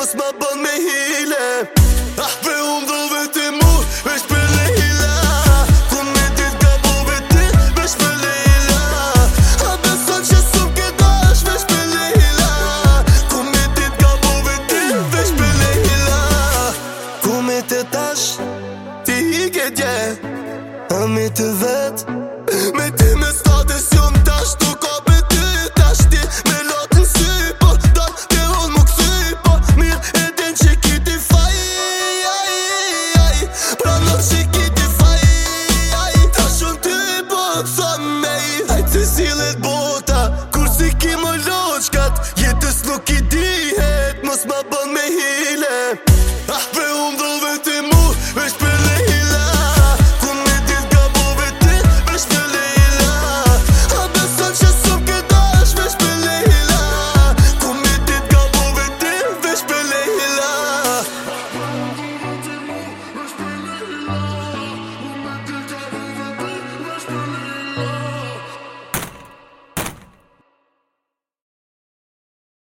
mos më bën me hile Ah, ve unë dhe veti mu, vesh për lejla Ku me dit ka bu veti, vesh për lejla A besan që sum këta është, vesh për lejla Ku me dit ka bu veti, vesh për lejla Ku me të tash, ti i ke dje A me të vet, me ti me